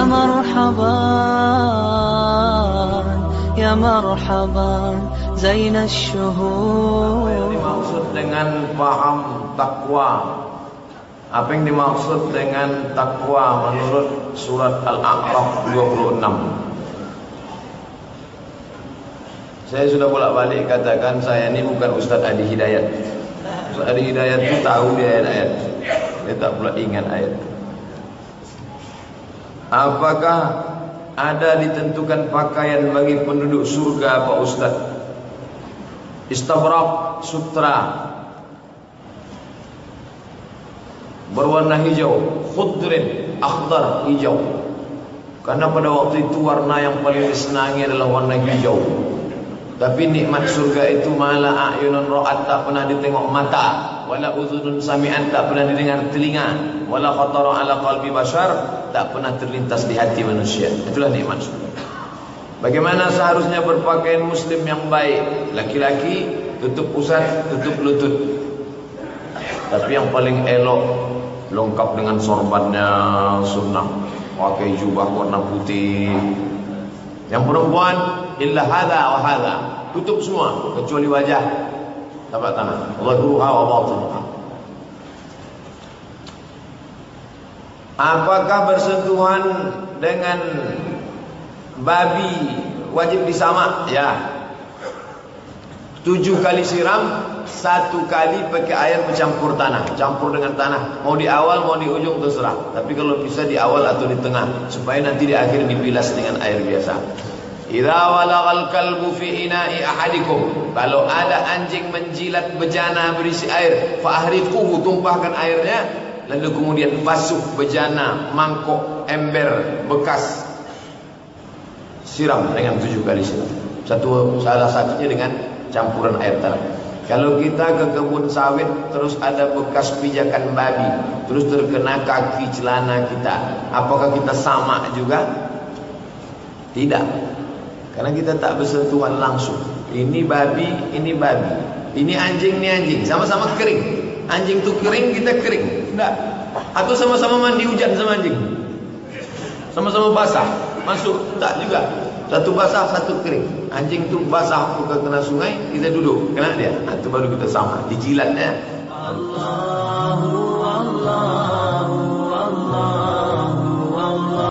يا مرحبا يا مرحبا زين الشهور Apa yang dimaksud dengan paham takwa? Apa yang dimaksud dengan takwa menurut surat Al-A'raf 26? Saya sudah bolak-balik katakan saya ini bukan Ustaz Adi Hidayat. Ustaz Adi Hidayat itu tahu dia ayat-ayat. Dia tak pula ingat ayat. Apakah ada ditentukan pakaian bagi penduduk surga Pak Ustaz? Istabrak sutra berwarna hijau, khudrin, akhdar, hijau. Karena pada waktu itu warna yang paling disenangi adalah warna hijau. Tapi nikmat surga itu malah ayunun ra'at tak pernah ditengok mata, wala uzunun sami'an tak pernah didengar telinga, wala khatara ala qalbi bashar tak pernah terlintas di hati manusia. Itulah nikmat. Bagaimana seharusnya berpakaian muslim yang baik? Laki-laki tutup pusat, tutup lutut. Tapi yang paling elok lengkap dengan sorbannya sunnah, pakai jubah warna putih. Yang perempuan illa hadza wa hadza, tutup semua kecuali wajah Zahiruha wa batinuha. Apakah bersentuhan dengan babi wajib disamak? Ya. Tujuh kali siram, satu kali pakai air bercampur tanah, campur dengan tanah. Mau di awal, mau di ujung terserah. Tapi kalau bisa di awal atau di tengah, supaya nanti di akhir dibilas dengan air biasa. Idza walagal kalbu fi ina'i ahadikum. Kalau ada anjing menjilat bejana berisi air, fa ahriquhu tumpahkan airnya, lalu kemudian basuh bejana, mangkok, ember bekas siram dengan tujuh kali siram. Satu salah satunya dengan campuran air tanah. Kalau kita ke kebun sawit terus ada bekas pijakan babi, terus terkena kaki celana kita, apakah kita sama juga? Tidak. Karena kita tak bersentuhan langsung. Ini babi, ini babi. Ini anjing, ini anjing. Sama-sama kering. Anjing tu kering, kita kering. Tidak. Atau sama-sama mandi hujan sama anjing. Sama-sama basah. Masuk. Tak juga. Satu basah, satu kering. Anjing tu basah bukan kena sungai, kita duduk. Kena dia. Itu baru kita sama. Dijilatnya. Allah.